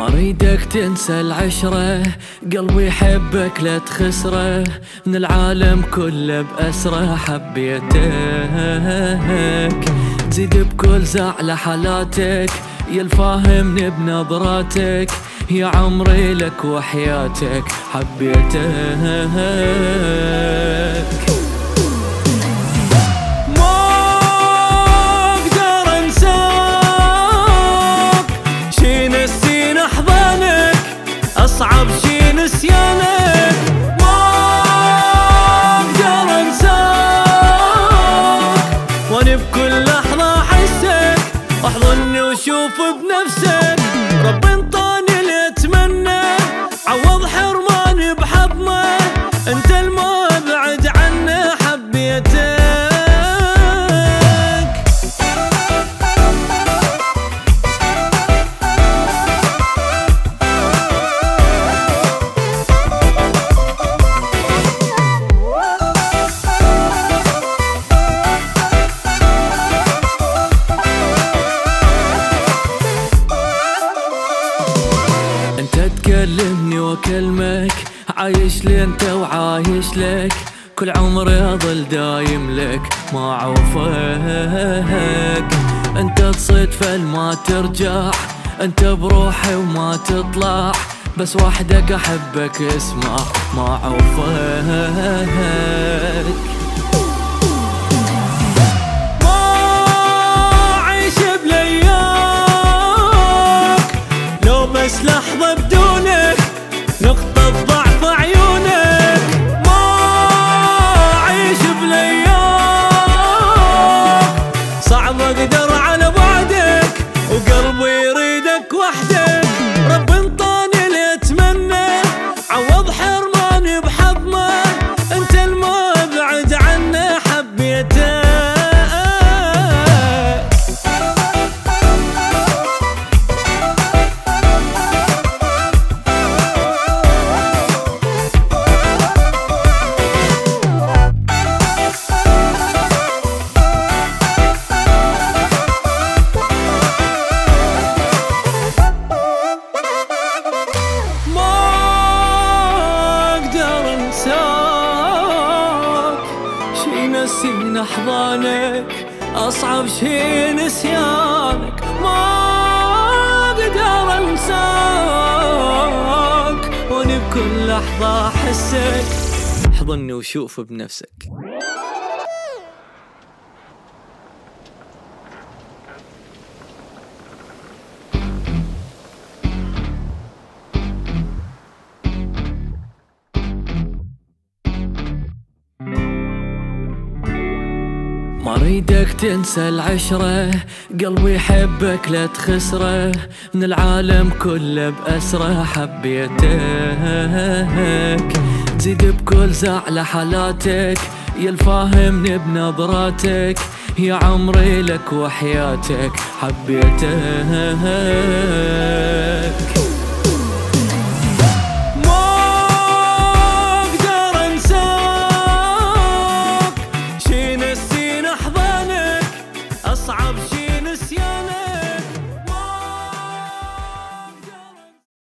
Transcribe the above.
أريدك تنسى العشرة. قلبي يحبك لا تخسره. من العالم كله بأسره. حبيتك تزيد بكل زعلة حالاتك. يا الفاهمني بنظراتك. يا عمري لك وحياتك. حبيتك. أحضني وشوف بنفسك تكلمني وأكلمك عايش لي أنت وعايش لك. كل عمري أظل دايم لك ما عوفك أنت تصيد ما ترجع أنت بروحي وما تطلع. بس وحدك أحبك اسمع ما عوفك نسينا أحضانك أصعب شي نسيانك. ما أقدر أنساك وأنا بكل لحظة أحسك. احضني وشوف بنفسك. ما اريدك تنسى العشرة. قلبي يحبك لا تخسره. من العالم كله بأسره. حبيتك تزيد بكل زعلة حالاتك. يا الفاهمني بنظراتك. يا عمري لك وحياتك. حبيتك.